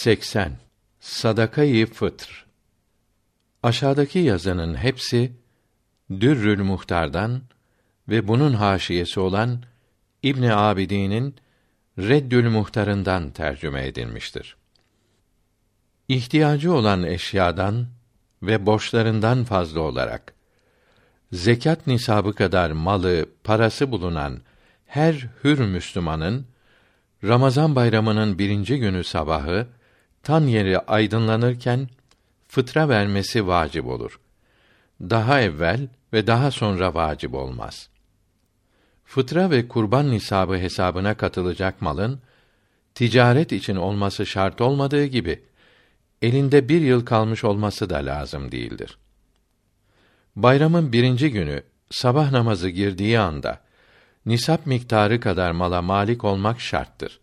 80. Sadakayı fıtr. Aşağıdaki yazının hepsi Dürrül Muhtar'dan ve bunun haşiyesi olan İbn Abidin'in Reddül Muhtar'ından tercüme edilmiştir. İhtiyacı olan eşyadan ve borçlarından fazla olarak zekat nisabı kadar malı, parası bulunan her hür Müslümanın Ramazan bayramının birinci günü sabahı tan yeri aydınlanırken fıtra vermesi vacip olur. Daha evvel ve daha sonra vacip olmaz. Fıtra ve kurban nisabı hesabına katılacak malın ticaret için olması şart olmadığı gibi elinde bir yıl kalmış olması da lazım değildir. Bayramın birinci günü sabah namazı girdiği anda nisap miktarı kadar mala malik olmak şarttır.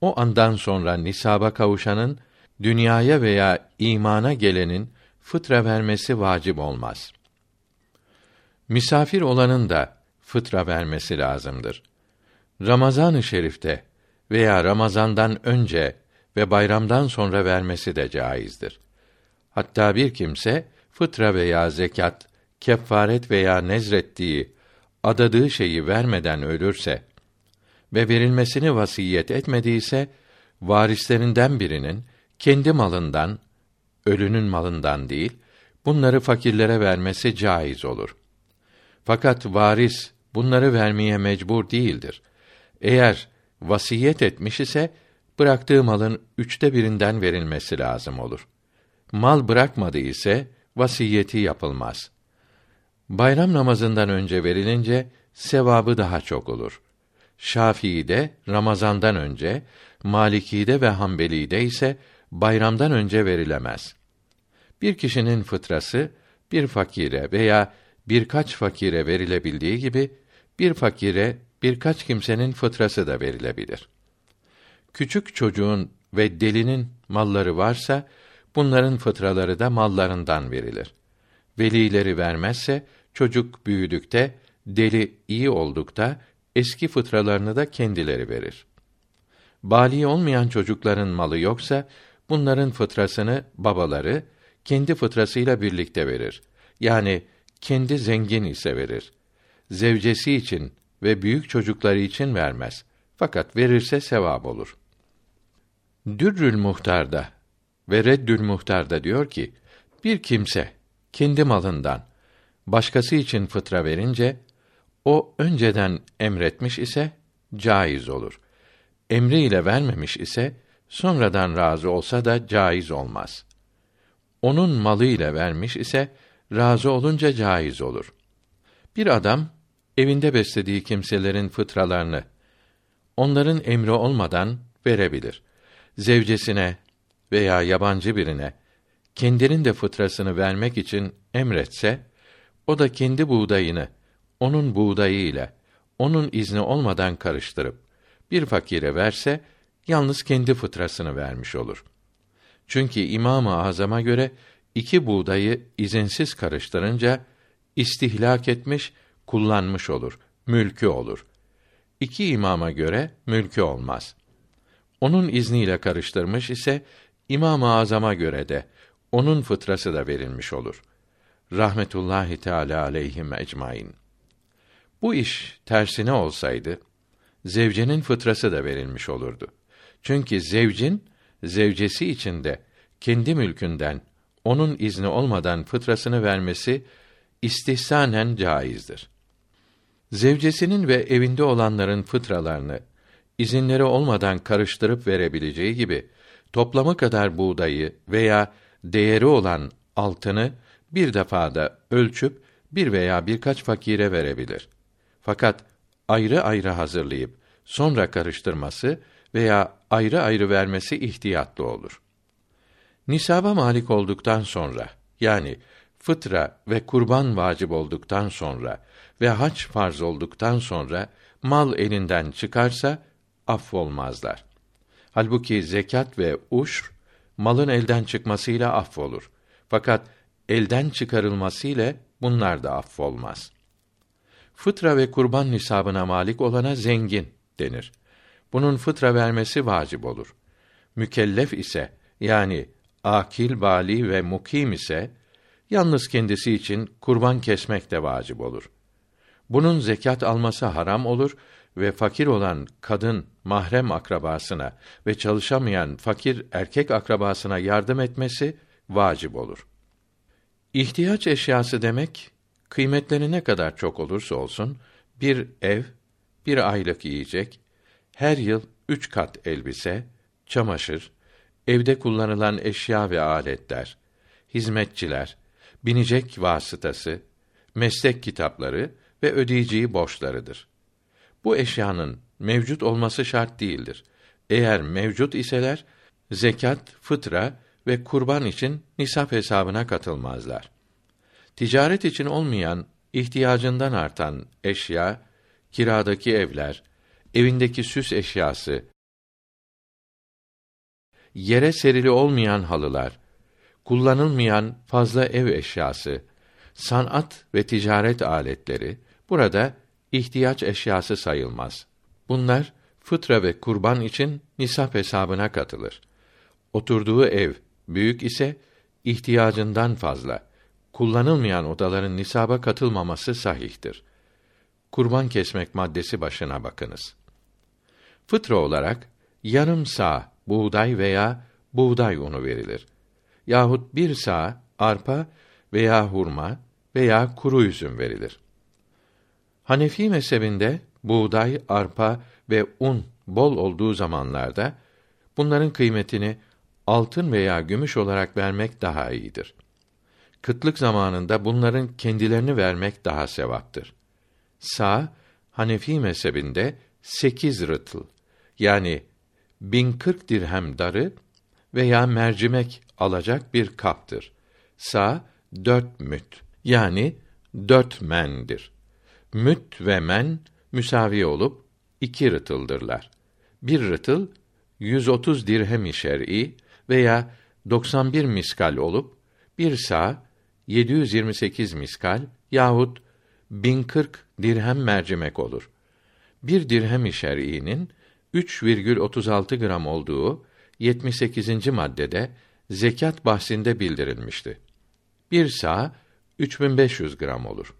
O andan sonra nisaba kavuşanın dünyaya veya imana gelenin fıtra vermesi vacip olmaz. Misafir olanın da fıtra vermesi lazımdır. Ramazan-ı Şerif'te veya Ramazan'dan önce ve bayramdan sonra vermesi de caizdir. Hatta bir kimse fıtra veya zekat, kefaret veya nezrettiği, adadığı şeyi vermeden ölürse ve verilmesini vasiyet etmediyse varislerinden birinin kendi malından, ölünün malından değil, bunları fakirlere vermesi caiz olur. Fakat varis bunları vermeye mecbur değildir. Eğer vasiyet etmiş ise bıraktığı malın üçte birinden verilmesi lazım olur. Mal bırakmadı ise vasiyeti yapılmaz. Bayram namazından önce verilince sevabı daha çok olur. Şafii'de Ramazandan önce, Maliki'de ve Hanbeli'de ise bayramdan önce verilemez. Bir kişinin fıtrası bir fakire veya birkaç fakire verilebildiği gibi bir fakire birkaç kimsenin fıtrası da verilebilir. Küçük çocuğun ve delinin malları varsa bunların fıtraları da mallarından verilir. Velileri vermezse çocuk büyüdükte, deli iyi oldukta eski fıtralarını da kendileri verir. Bali olmayan çocukların malı yoksa bunların fıtrasını babaları kendi fıtrasıyla birlikte verir. Yani kendi zengin ise verir. Zevcesi için ve büyük çocukları için vermez. Fakat verirse sevap olur. Dürrül Muhtar'da ve Reddül Muhtar'da diyor ki, bir kimse kendi malından başkası için fıtra verince o önceden emretmiş ise caiz olur. Emri ile vermemiş ise sonradan razı olsa da caiz olmaz. Onun malı ile vermiş ise razı olunca caiz olur. Bir adam evinde beslediği kimselerin fıtralarını onların emri olmadan verebilir. Zevcesine veya yabancı birine kendinin de fıtrasını vermek için emretse o da kendi buğdayını onun buğdayı ile onun izni olmadan karıştırıp bir fakire verse yalnız kendi fıtrasını vermiş olur. Çünkü İmam-ı Azam'a göre iki buğdayı izinsiz karıştırınca istihlak etmiş, kullanmış olur, mülkü olur. İki imama göre mülkü olmaz. Onun izniyle karıştırmış ise İmam-ı Azam'a göre de onun fıtrası da verilmiş olur. Rahmetullahi Teala aleyhim ecmaîn. Bu iş tersine olsaydı zevcenin fıtrası da verilmiş olurdu. Çünkü zevcin zevcesi içinde kendi mülkünden onun izni olmadan fıtrasını vermesi istihsanen caizdir. Zevcesinin ve evinde olanların fıtralarını izinleri olmadan karıştırıp verebileceği gibi toplamı kadar buğdayı veya değeri olan altını bir defada ölçüp bir veya birkaç fakire verebilir. Fakat ayrı ayrı hazırlayıp sonra karıştırması veya ayrı ayrı vermesi ihtiyatlı olur. Nisaba malik olduktan sonra yani fıtra ve kurban vacip olduktan sonra ve hac farz olduktan sonra mal elinden çıkarsa affolmazlar. Halbuki zekat ve uşr malın elden çıkmasıyla affolur. Fakat elden çıkarılmasıyla bunlar da affolmaz. Fıtra ve kurban nisabına malik olana zengin denir. Bunun fıtra vermesi vacip olur. Mükellef ise yani akil, bali ve mukim ise yalnız kendisi için kurban kesmek de vacip olur. Bunun zekat alması haram olur ve fakir olan kadın mahrem akrabasına ve çalışamayan fakir erkek akrabasına yardım etmesi vacip olur. İhtiyaç eşyası demek kıymetleri ne kadar çok olursa olsun bir ev, bir aylık yiyecek, her yıl üç kat elbise, çamaşır, evde kullanılan eşya ve aletler, hizmetçiler, binecek vasıtası, meslek kitapları ve ödeyeceği borçlarıdır. Bu eşyanın mevcut olması şart değildir. Eğer mevcut iseler, zekat, fıtra ve kurban için nisap hesabına katılmazlar. Ticaret için olmayan, ihtiyacından artan eşya, kiradaki evler, evindeki süs eşyası, yere serili olmayan halılar, kullanılmayan fazla ev eşyası, sanat ve ticaret aletleri burada ihtiyaç eşyası sayılmaz. Bunlar fıtra ve kurban için nisap hesabına katılır. Oturduğu ev büyük ise ihtiyacından fazla kullanılmayan odaların nisaba katılmaması sahihtir. Kurban kesmek maddesi başına bakınız. Fıtra olarak yarım sağ buğday veya buğday unu verilir. Yahut bir sağ arpa veya hurma veya kuru üzüm verilir. Hanefi mezhebinde buğday, arpa ve un bol olduğu zamanlarda bunların kıymetini altın veya gümüş olarak vermek daha iyidir. Kıtlık zamanında bunların kendilerini vermek daha sevaptır. Sağ, Hanefi mezhebinde sekiz rıtıl, yani bin kırk dirhem darı veya mercimek alacak bir kaptır. Sağ, dört müt, yani dört mendir. Müt ve men müsavi olup iki rıtıldırlar. Bir rıtıl 130 dirhem-i şer'i veya 91 miskal olup bir sağ 728 miskal yahut 1040 dirhem mercimek olur. Bir dirhem-i şer'inin 3,36 gram olduğu 78. maddede zekat bahsinde bildirilmişti. Bir sağ 3500 gram olur.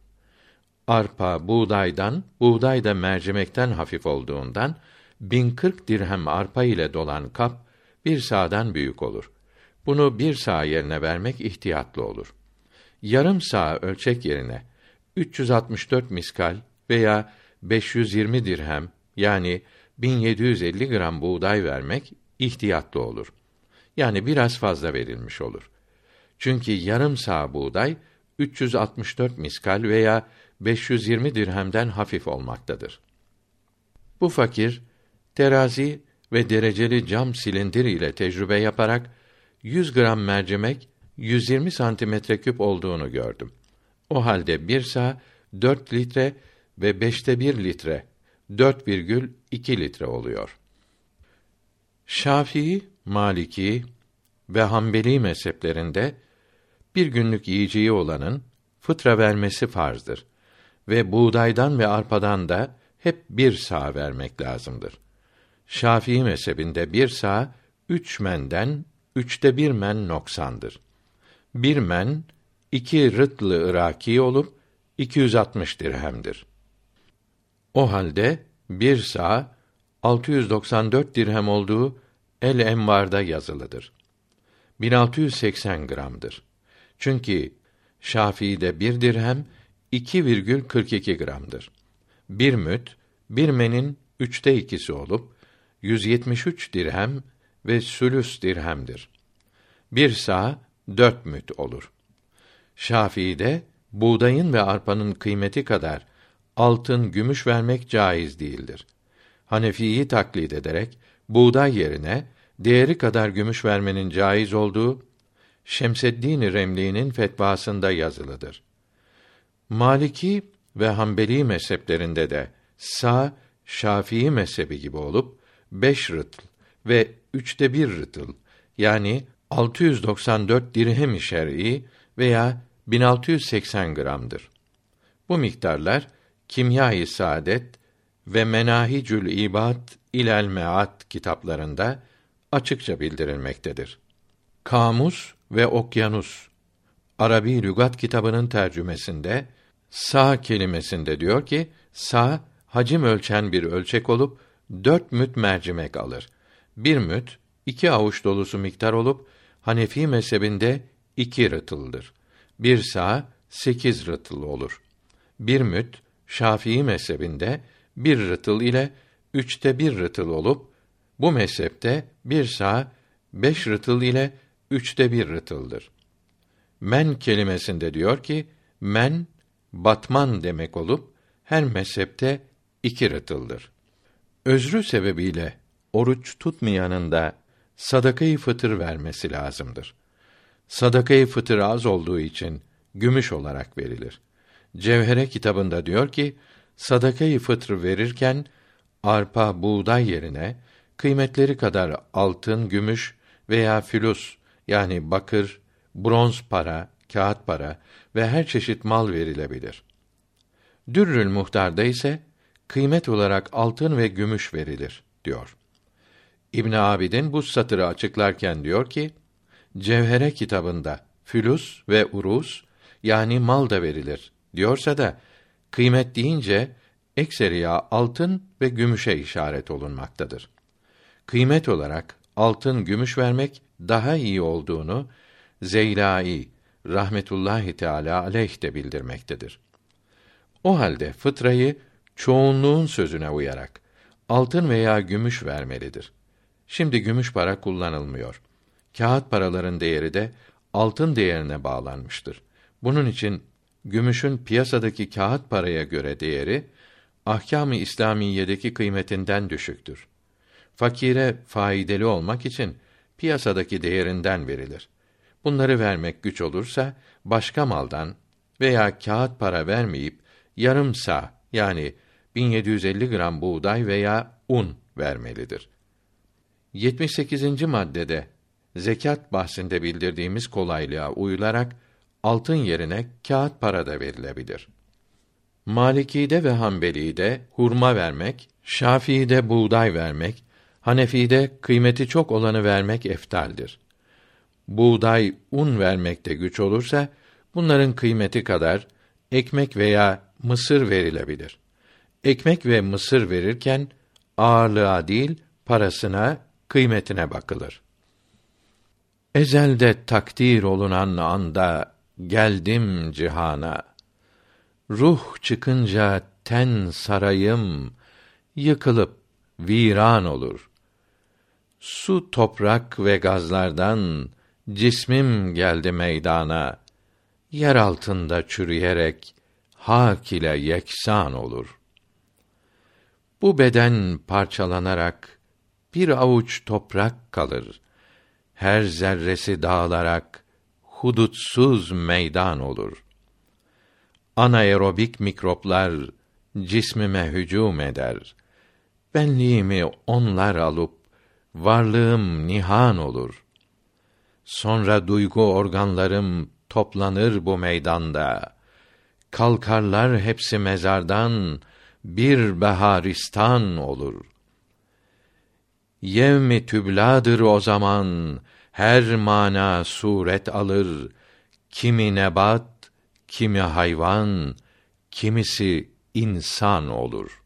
Arpa buğdaydan, buğday da mercimekten hafif olduğundan 1040 dirhem arpa ile dolan kap bir sağdan büyük olur. Bunu bir sağ yerine vermek ihtiyatlı olur. Yarım sağ ölçek yerine 364 miskal veya 520 dirhem yani 1750 gram buğday vermek ihtiyatlı olur. Yani biraz fazla verilmiş olur. Çünkü yarım sağ buğday 364 miskal veya 520 dirhemden hafif olmaktadır. Bu fakir terazi ve dereceli cam silindir ile tecrübe yaparak 100 gram mercimek 120 santimetre küp olduğunu gördüm. O halde bir sağ 4 litre ve beşte bir litre 4,2 litre oluyor. Şafii, Maliki ve Hanbeli mezheplerinde bir günlük yiyeceği olanın fıtra vermesi farzdır ve buğdaydan ve arpadan da hep bir sağ vermek lazımdır. Şafii mezhebinde bir sağ üç menden üçte bir men noksandır. Bir men iki rıtlı ıraki olup 260 dirhemdir. O halde bir sağ 694 dirhem olduğu El Envar'da yazılıdır. 1680 gramdır. Çünkü Şafii'de bir dirhem 2,42 gramdır. Bir müt, bir menin üçte ikisi olup 173 dirhem ve sülüs dirhemdir. Bir sağ dört müt olur. Şafii'de buğdayın ve arpanın kıymeti kadar altın, gümüş vermek caiz değildir. Hanefi'yi taklit ederek buğday yerine değeri kadar gümüş vermenin caiz olduğu Şemseddin Remli'nin fetvasında yazılıdır. Maliki ve Hanbeli mezheplerinde de sağ Şafii mezhebi gibi olup beş rıtıl ve üçte bir rıtıl yani 694 dirhem-i şer'i veya 1680 gramdır. Bu miktarlar Kimya-i Saadet ve Menahicül İbad ilel Meat kitaplarında açıkça bildirilmektedir. Kamus ve Okyanus Arabi lügat kitabının tercümesinde sa kelimesinde diyor ki sa hacim ölçen bir ölçek olup dört müt mercimek alır. Bir müt iki avuç dolusu miktar olup Hanefi mezhebinde iki rıtıldır. Bir sa sekiz rıtıl olur. Bir müt Şafii mezhebinde bir rıtıl ile üçte bir rıtıl olup bu mezhepte bir sa beş rıtıl ile üçte bir rıtıldır. Men kelimesinde diyor ki men batman demek olup her mezhepte iki rıtıldır. Özrü sebebiyle oruç tutmayanın da sadakayı fıtır vermesi lazımdır. Sadakayı fıtır az olduğu için gümüş olarak verilir. Cevhere kitabında diyor ki sadakayı fıtır verirken arpa, buğday yerine kıymetleri kadar altın, gümüş veya fülus yani bakır, bronz para, kağıt para ve her çeşit mal verilebilir. Dürrül Muhtar'da ise kıymet olarak altın ve gümüş verilir diyor. İbn Abidin bu satırı açıklarken diyor ki: Cevhere kitabında fülus ve urus yani mal da verilir diyorsa da kıymet deyince ekseriya altın ve gümüşe işaret olunmaktadır. Kıymet olarak altın, gümüş vermek daha iyi olduğunu Zeylai rahmetullahi teala aleyh de bildirmektedir. O halde fıtrayı çoğunluğun sözüne uyarak altın veya gümüş vermelidir. Şimdi gümüş para kullanılmıyor. Kağıt paraların değeri de altın değerine bağlanmıştır. Bunun için gümüşün piyasadaki kağıt paraya göre değeri ahkâm-ı İslamiyedeki kıymetinden düşüktür. Fakire faydalı olmak için piyasadaki değerinden verilir. Bunları vermek güç olursa başka maldan veya kağıt para vermeyip yarım sa yani 1750 gram buğday veya un vermelidir. 78. maddede zekat bahsinde bildirdiğimiz kolaylığa uyularak altın yerine kağıt para da verilebilir. Maliki'de ve Hanbeli'de hurma vermek, Şafii'de buğday vermek, Hanefi'de kıymeti çok olanı vermek eftaldir. Buğday, un vermekte güç olursa bunların kıymeti kadar ekmek veya mısır verilebilir. Ekmek ve mısır verirken ağırlığa değil parasına, kıymetine bakılır. Ezelde takdir olunan anda geldim cihana. Ruh çıkınca ten sarayım yıkılıp viran olur. Su, toprak ve gazlardan cismim geldi meydana. Yer altında çürüyerek hak ile yeksan olur. Bu beden parçalanarak bir avuç toprak kalır. Her zerresi dağılarak hudutsuz meydan olur. Anaerobik mikroplar cismime hücum eder. Benliğimi onlar alıp varlığım nihan olur. Sonra duygu organlarım toplanır bu meydanda. Kalkarlar hepsi mezardan, bir beharistan olur. Yevmi tübladır o zaman, her mana suret alır. Kimi nebat, kimi hayvan, kimisi insan olur.